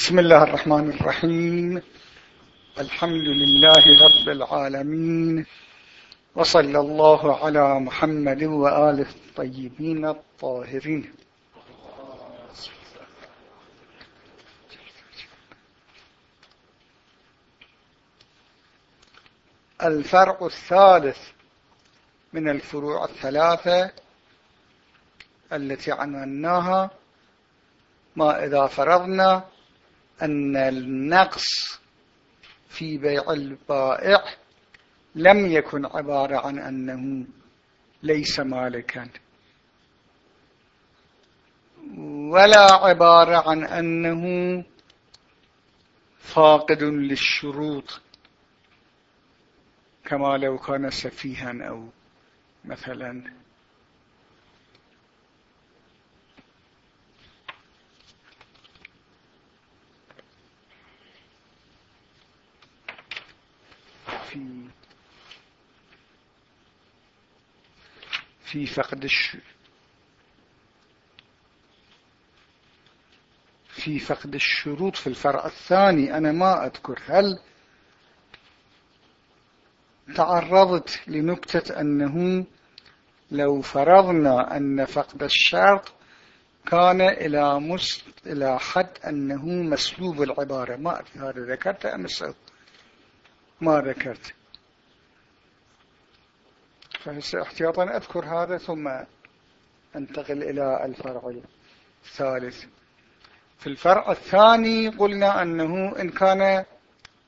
بسم الله الرحمن الرحيم. الحمد لله رب العالمين. وصلى الله على محمد وآله الطيبين الطاهرين. الفرع الثالث من الفروع الثلاثة التي عنوناها. ما إذا فرضنا أن النقص في بيع البائع لم يكن عبارة عن أنه ليس مالكا. ولا عبارة عن أنه فاقد للشروط كما لو كان سفيها أو مثلا في في فقد الش في فقد الشروط في الفرع الثاني. أنا ما أذكر هل تعرضت لنكتة أنه لو فرضنا أن فقد الشرط كان إلى مست إلى حد أنه مسلوب العبارة. ما أدري هذا ذكرت أم ما ذكرت. فهسه احتياطا أذكر هذا ثم أنتقل إلى الفرع الثالث. في الفرع الثاني قلنا أنه إن كان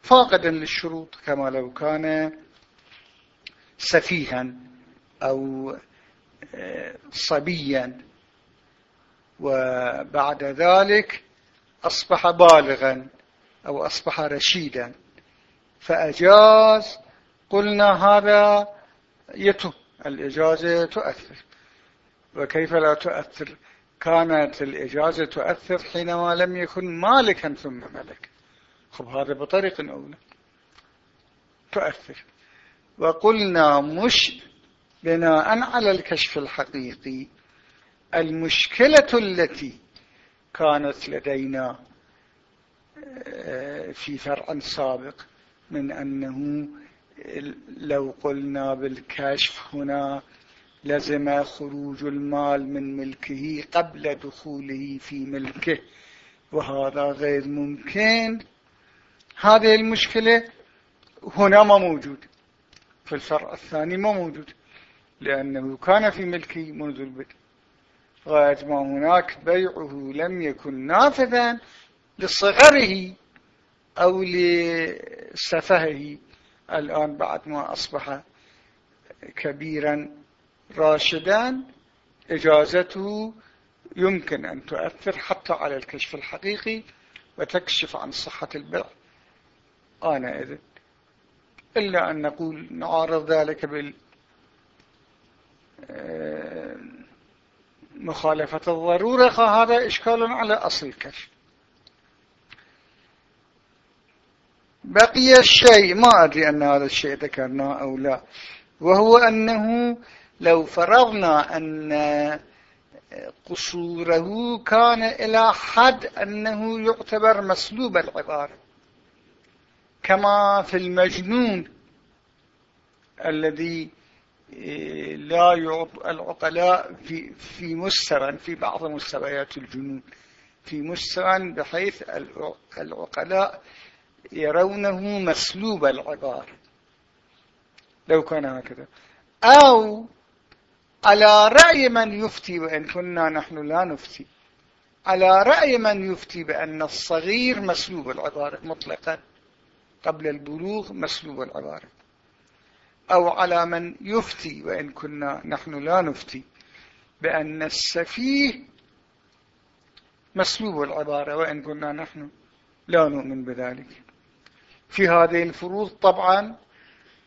فاقدا للشروط كما لو كان سفيها أو آه، صبيا. وبعد ذلك أصبح بالغا أو أصبح رشيدا. فأجاز قلنا هذا يتم الإجازة تؤثر. وكيف لا تؤثر؟ كانت الإجازة تؤثر حينما لم يكن مالكا ثم ملك. خب هذا بطريق أولى. تؤثر. وقلنا مش بناء على الكشف الحقيقي. المشكلة التي كانت لدينا آه، في فرع سابق من أنه لو قلنا بالكشف هنا لزم خروج المال من ملكه قبل دخوله في ملكه وهذا غير ممكن. هذه المشكلة هنا ما موجود في الفرع الثاني ما موجود لأنه كان في ملكه منذ البدء. غاية ما هناك بيعه لم يكن نافذا لصغره أو لسفهه. الآن بعد ما أصبح كبيرا راشدا إجازته يمكن أن تؤثر حتى على الكشف الحقيقي وتكشف عن صحة البيع أنا إذن إلا أن نقول نعارض ذلك بال آه، الضرورة فهذا إشكال على أصل الكشف. بقي الشيء ما أدري أن هذا الشيء ذكرناه أو لا. وهو أنه لو فرضنا أن قصوره كان إلى حد أنه يعتبر مسلوب العبارة. كما في المجنون الذي إيه، لا يعط العقلاء في في في بعض مستويات الجنون. في مستوى بحيث العقلاء يرونه مسلوب العبارة لو كان هكذا. أو على رأي من يفتي وإن كنا نحن لا نفتي. على رأي من يفتي بأن الصغير مسلوب العبارة مطلقا. قبل البلوغ مسلوب العبارة. أو على من يفتي وإن كنا نحن لا نفتي. بأن السفيه مسلوب العبارة وإن كنا نحن لا نؤمن بذلك. في هذه الفروض طبعا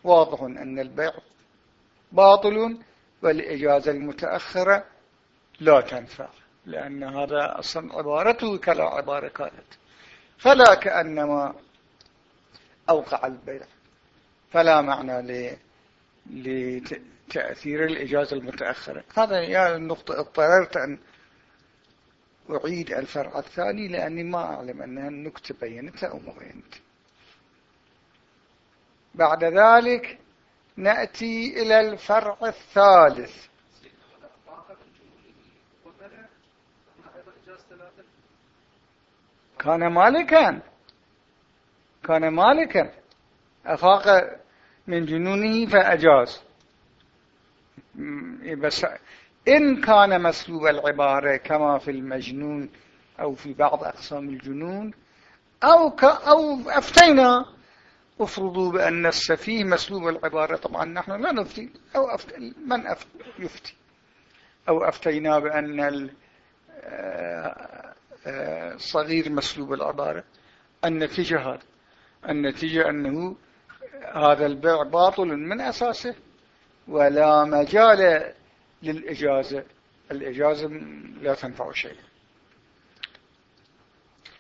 واضح أن البيع باطل والإجازة المتأخرة لا تنفع لأن هذا أصلا عبارته كلا عبارة كانت. فلا كأنما أوقع البيع. فلا معنى لتأثير الإجازة المتأخرة. هذا يا النقطة اضطررت أن أعيد الفرع الثاني لأني ما أعلم أنها النكتة بينتها أو ما بينتها بعد ذلك نأتي إلى الفرع الثالث. كان مالكا. كان مالكا. أفاق من جنونه فأجاز. بس إن كان مسلوب العبارة كما في المجنون أو في بعض أقسام الجنون أو, أو أفتينا افرضوا بأن السفيه مسلوب العبارة طبعا نحن لا نفتي أو أفت... من أفت... يفتي. أو أفتينا بأن الصغير مسلوب العبارة النتيجة هذا النتيجة أنه هذا البيع باطل من أساسه ولا مجال للإجازة. الإجازة لا تنفع شيء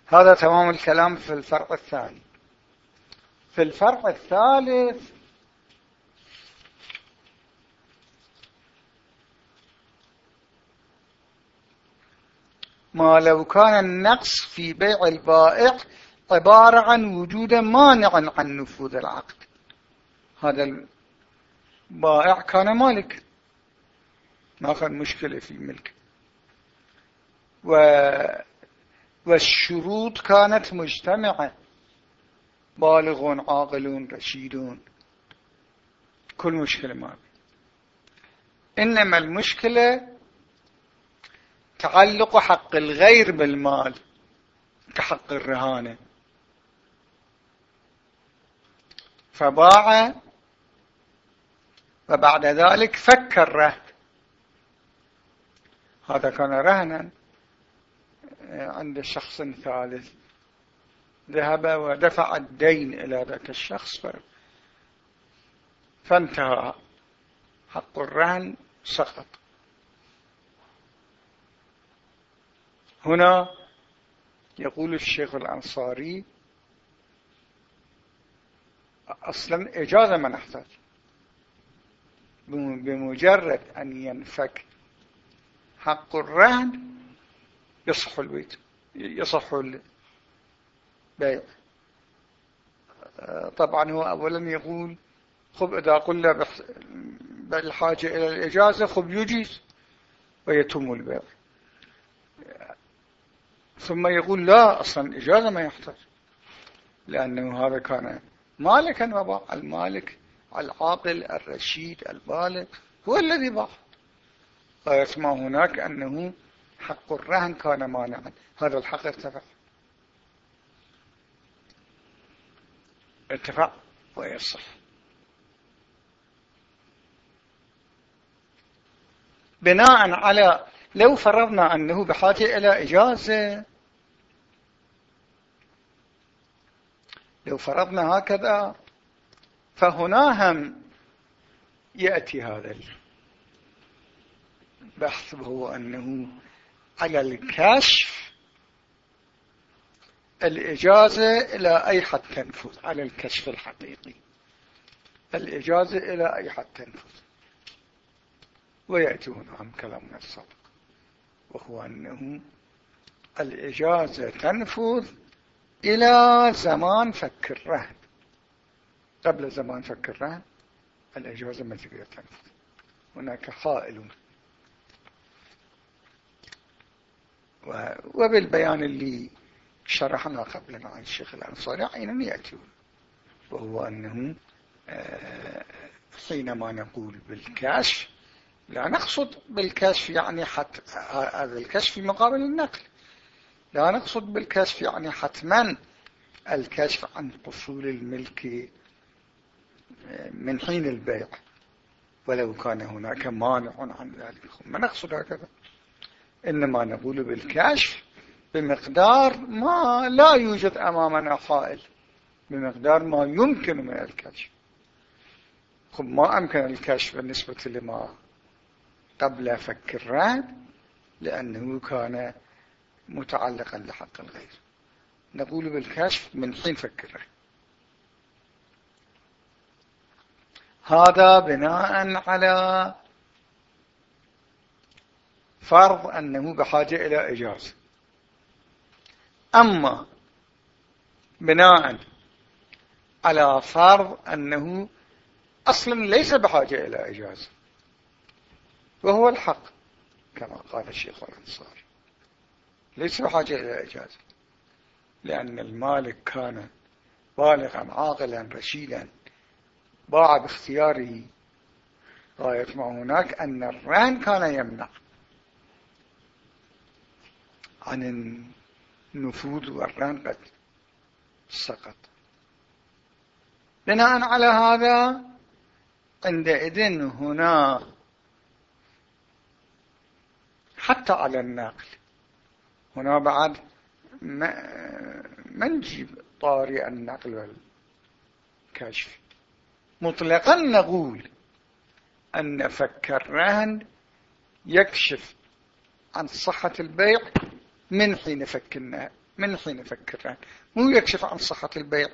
هذا تمام الكلام في الفرع الثاني. في الفرع الثالث. ما لو كان النقص في بيع البائع عبارة عن وجود مانع عن نفوذ العقد. هذا البائع كان مالك. ما كان مشكلة في ملك و والشروط كانت مجتمعة. بالغون عاقلون رشيدون. كل مشكلة ما إنما المشكلة تعلق حق الغير بالمال كحق الرهانة. فباع وبعد ذلك فك الرهن. هذا كان رهنا عند شخص ثالث. ذهب ودفع الدين إلى ذاك الشخص فانتهى. حق الرهن سقط. هنا يقول الشيخ الأنصاري أصلا إجازة ما نحتاج. بمجرد أن ينفك حق الرهن يصح البيت يصح البيع طبعا هو أولا يقول خب إذا قلنا بالحاجة إلى الإجازة خب يجيز ويتم البيع ثم يقول لا أصلا إجازة ما يحتاج لأنه هذا كان مالكا وباع المالك العاقل الرشيد البالغ هو الذي باع. ويسمع هناك أنه حق الرهن كان مانعا. هذا الحق ارتفع. ارتفع ويصح بناء على لو فرضنا أنه بحاجة إلى إجازة لو فرضنا هكذا فهنا هم يأتي هذا البحث وهو أنه على الكشف الإجازة إلى أي حد تنفذ على الكشف الحقيقي. الإجازة إلى أي حد تنفذ. ويأتي هنا كلامنا السابق وهو أنه الإجازة تنفذ إلى زمان فك الرهن. قبل زمان فك الرهن الإجازة ما تقدر تنفذ. هناك حائل وبالبيان اللي شرحنا قبلا عن الشيخ الأنصاري عينا يأتي. وهو أنه آه، حينما نقول بالكشف لا نقصد بالكشف يعني حتى هذا الكشف في مقابل النقل. لا نقصد بالكشف يعني حتما الكشف عن قصول الملك آه، من حين البيع. ولو كان هناك مانع عن ذلك. ما نقصد هكذا. إنما نقول بالكشف بمقدار ما لا يوجد أمامنا حائل بمقدار ما يمكن من الكشف. خب ما أمكن الكشف بالنسبة لما قبل فك الراد لأنه كان متعلقا لحق الغير. نقول بالكشف من حين فك الراد هذا بناء على فرض أنه بحاجة إلى إجازة. أما بناء على فرض أنه أصلا ليس بحاجة إلى إجازة وهو الحق كما قال الشيخ الأنصار. ليس بحاجة إلى إجازة لأن المالك كان بالغا عاقلا رشيدا باع باختياره. غاية ما هناك أن الرهن كان يمنع عن النفوذ والرهن قد سقط. بناء على هذا عندئذ هنا حتى على الناقل هنا بعد ما نجيب طارئ النقل والكشف. مطلقا نقول أن فك الرهن يكشف عن صحة البيع من حين فك من حين فك الرهن مو يكشف عن صحة البيع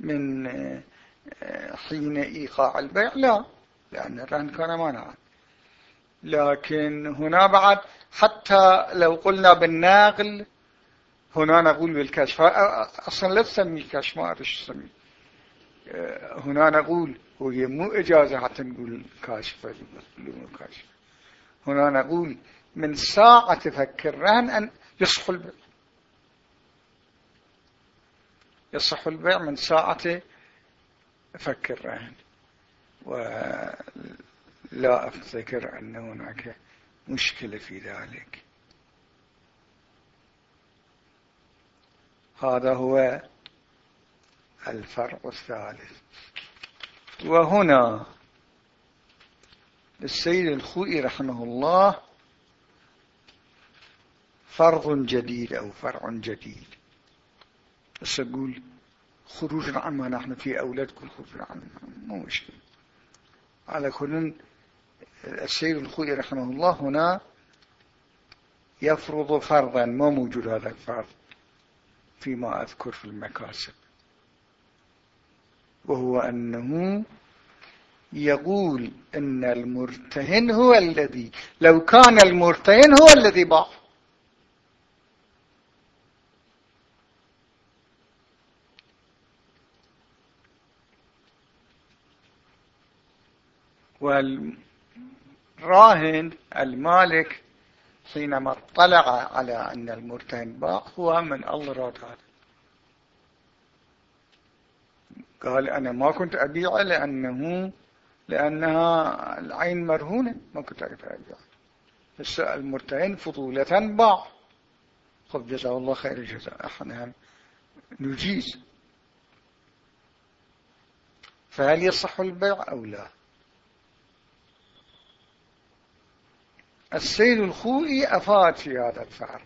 من آه، حين إيقاع البيع؟ لا لأن الرهن كان مانعا لكن هنا بعد حتى لو قلنا بالناقل هنا نقول بالكشف. أصلا لا تسمي الكشف ما أدري تسمي. آه، هنا نقول وهي مو إجازة حتى نقول كاشفة كاشفة هنا نقول من ساعة فك الرهن أن يصح البيع. يصح البيع من ساعة فك الرهن. ولا أفتكر أن هناك مشكلة في ذلك. هذا هو الفرق الثالث. وهنا السيد الخوئي رحمه الله فرض جديد أو فرع جديد. بس أقول خروج عما نحن في أولادكم خروج عن مو مشكلة. على كل السيد الخوئي رحمه الله هنا يفرض فرضا ما موجود هذا الفرض فيما أذكر في المكاسب. وهو أنه يقول أن المرتهن هو الذي لو كان المرتهن هو الذي باع. والراهن المالك حينما اطلع على أن المرتهن باع هو من الله هذا. قال أنا ما كنت أبيعه لأنه لأنها العين مرهونة ما كنت أعرف أبيعه بس المرتهن فضولة باع. خب جزاه الله خير الجزاء. إحنا نجيز. فهل يصح البيع أو لا؟ السيد الخوئي أفاد في هذا الفعل.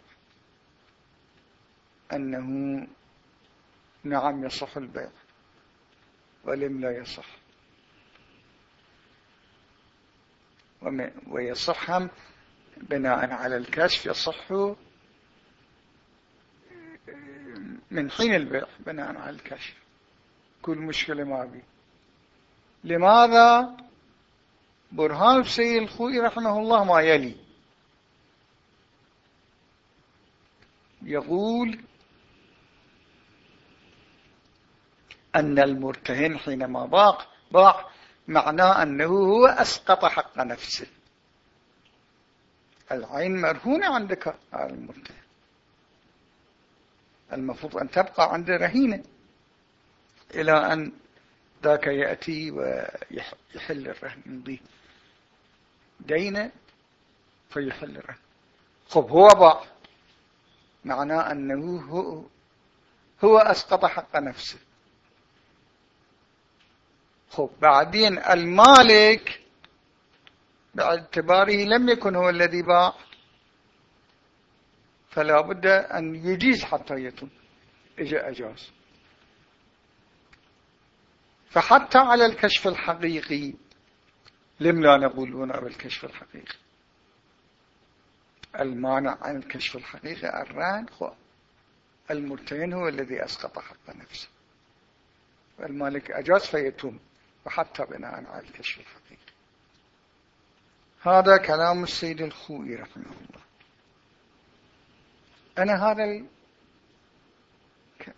أنه نعم يصح البيع ولم لا يصح. ويصح بناء على الكشف يصح من حين البيع بناء على الكشف. كل مشكلة ما بي. لماذا؟ برهان السيد الخوي رحمه الله ما يلي. يقول أن المرتهن حينما باق باع معناه أنه هو أسقط حق نفسه. العين مرهونة عندك المرتهن. المفروض أن تبقى عند رهينة إلى أن ذاك يأتي ويحل الرهن يمضي دينه فيحل الرهن خب هو باع معناه أنه هو, هو أسقط حق نفسه. خب بعدين المالك باعتباره لم يكن هو الذي باع. فلا بد أن يجيز حتى يتم. إجا أجاز. فحتى على الكشف الحقيقي لم لا نقول هنا بالكشف الحقيقي. المانع عن الكشف الحقيقي الران هو المرتين هو الذي أسقط حق نفسه. المالك أجاز فيتم وحتى بناء على الكشف الحقيقي. هذا كلام السيد الخوئي رحمه الله. أنا هذا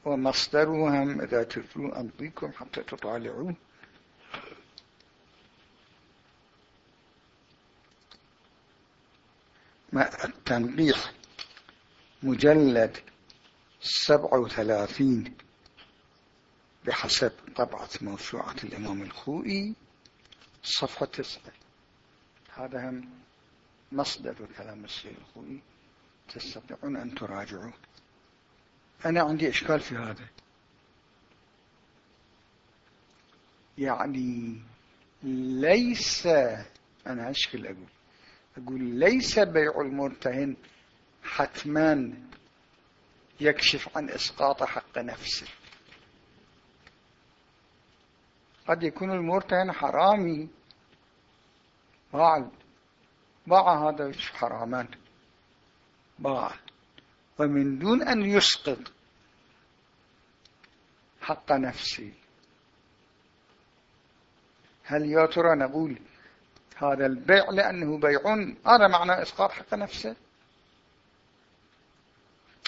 ومصدرهم إذا تريدون أمضيكم حتى تطالعون. التنقيح مجلد سبعة وثلاثين بحسب طبعة موسوعة الإمام الخوئي صفحة تسعة. هذا هم مصدر كلام السيد الخوئي. تستطيعون أن تراجعوه. أنا عندي إشكال في هذا. يعني ليس أنا أشكل أقول أقول ليس بيع المرتهن حتما يكشف عن إسقاط حق نفسه. قد يكون المرتهن حرامي. باع باع هذا حرامان. باع. ومن دون أن يسقط حق نفسه. هل يا ترى نقول هذا البيع لأنه بيع. هذا معنى إسقاط حق نفسه.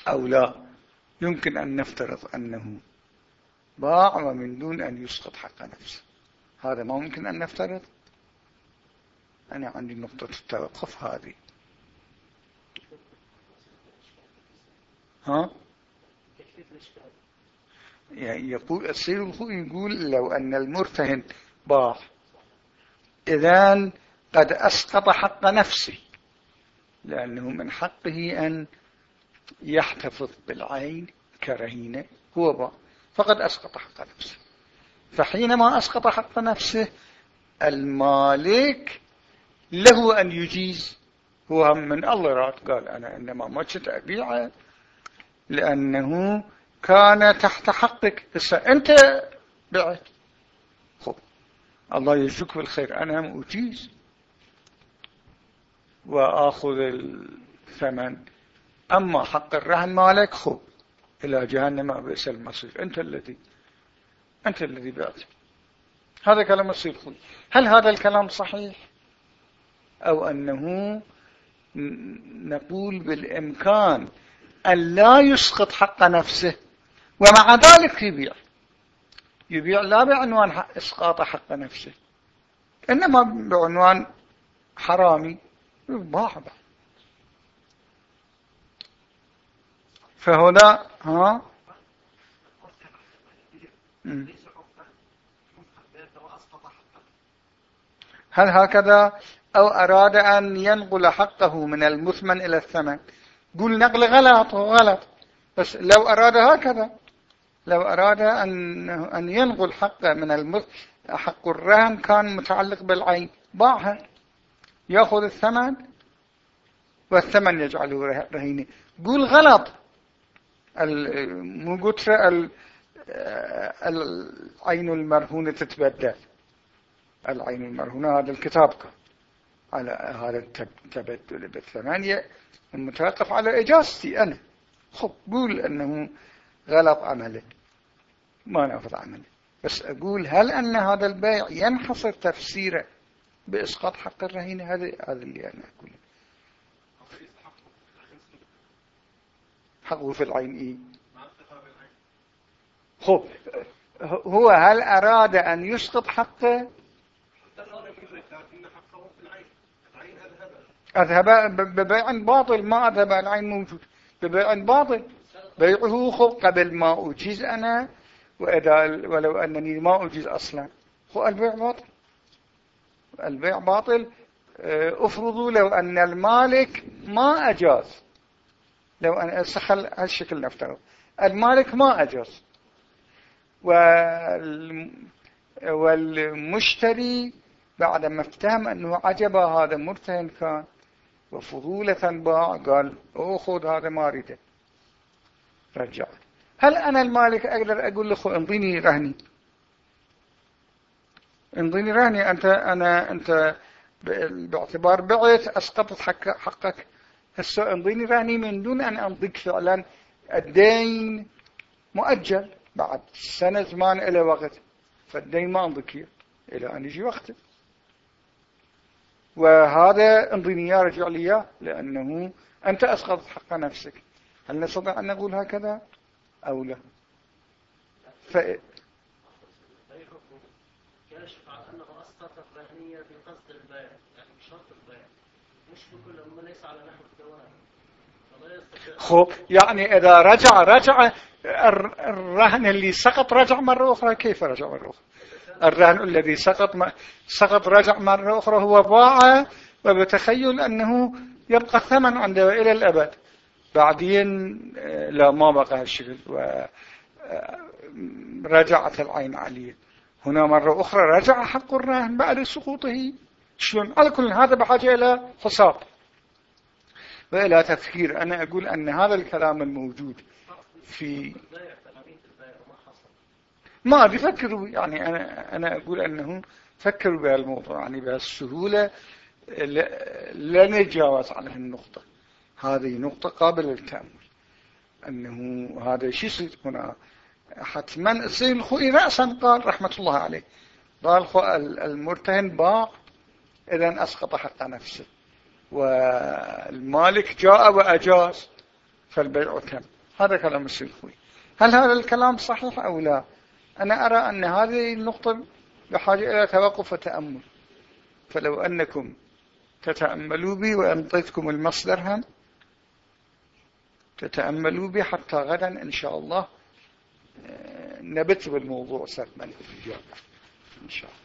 أو لا يمكن أن نفترض أنه باع ومن دون أن يسقط حق نفسه. هذا ما ممكن أن نفترض. أنا عندي نقطة التوقف هذه. ها؟ يعني يقول السيد الخوي يقول لو أن المرتهن باع إذن قد أسقط حق نفسه لأنه من حقه أن يحتفظ بالعين كرهينة هو فقد أسقط حق نفسه. فحينما أسقط حق نفسه المالك له أن يجيز. هو من الله راد قال أنا إنما ما كنت أبيعه لأنه كان تحت حقك. هسه أنت بعت. الله يجزيك بالخير. أنا هم أجيز وآخذ الثمن. أما حق الرهن مالك خب إلى جهنم بئس المصير. أنت الذي أنت الذي بعت. هذا كلام السيد خوي. هل هذا الكلام صحيح؟ أو أنه نقول بالإمكان أن لا يسقط حق نفسه ومع ذلك يبيع. يبيع لا بعنوان إسقاط حق نفسه. إنما بعنوان حرامي. باع فهنا ها؟ هل هكذا؟ أو أراد أن ينقل حقه من المثمن إلى الثمن. قول نقل غلط غلط. بس لو أراد هكذا. لو أراد أن, أن ينقل حقه من المثمن حق الرهن كان متعلق بالعين. باعها يأخذ الثمن والثمن يجعله رهينه قول غلط. مو قلت العين المرهونة تتبدل. العين المرهونة هذا الكتاب على هذا التبدل بالثمانية المتوقف على إجازتي أنا. خب قول أنه غلط عمله ما نأخذ عمله بس أقول هل أن هذا البيع ينحصر تفسيره بإسقاط حق الرهين هذا هذا اللي أنا أقوله حقه في العين إيه؟ خب هو هل أراد أن يسقط حقه؟ أذهب ببيع باطل ما أذهب العين موجود. ببيع باطل. بيعه خب قبل ما أجيز أنا وإذا ولو أنني ما أجيز أصلا. هو البيع باطل. البيع باطل. آه، افرضوا لو أن المالك ما أجاز. لو أن سخل هالشكل نفترض المالك ما أجاز. والمشتري بعد ما افتهم أنه عجب هذا مرتهن كان وفضولة باع قال أخذ هذا ما أريده رجع هل أنا المالك أقدر أقول له انضيني رهني؟ انضيني رهني. أنت أنا أنت باعتبار بعت أسقطت حق حقك. هسه انضيني رهني من دون أن أنضيك فعلا. الدين مؤجل. بعد سنة زمان إلى وقت فالدين ما أنضيك إلى أن يجي وقته. وهذا انضيني يا رجع لي لأنه أنت أسقطت حق نفسك. هل نستطيع أن نقول هكذا أو لا؟ ف... يشفع أنه أسقط الرهنية بقصد البيع يعني بشرط البيع مش بكل على نحو خب يعني إذا رجع رجع الرهن اللي سقط رجع مرة أخرى كيف رجع مرة أخرى؟ الرهن الذي سقط سقط رجع مرة أخرى هو باع وبتخيل أنه يبقى الثمن عنده إلى الأبد. بعدين آه، لا ما بقى هالشكل ورجعت آه، العين عليه. هنا مرة أخرى رجع حق الرهن بعد سقوطه. شلون؟ على كل هذا بحاجة إلى حساب وإلى تفكير أنا أقول أن هذا الكلام الموجود في ما بيفكروا يعني أنا, أنا أقول أنهم فكروا بهالموضوع يعني بهالسهولة لا نتجاوز عن النقطة هذه نقطة قابلة للتأمل. أنه هذا شيء يصير هنا؟ حتما السيد الخوئي رأسا قال رحمة الله عليه. قال المرتهن باع إذا أسقط حق نفسه. والمالك جاء وأجاز فالبيع تم هذا كلام الخوئي هل هذا الكلام صحيح أو لا؟ أنا أرى أن هذه النقطة بحاجة إلى توقف وتأمل. فلو أنكم تتأملوا بي وأنطيتكم المصدر هم تتأملوا بي حتى غدا إن شاء الله آه، نبت بالموضوع الجامعة إن شاء الله.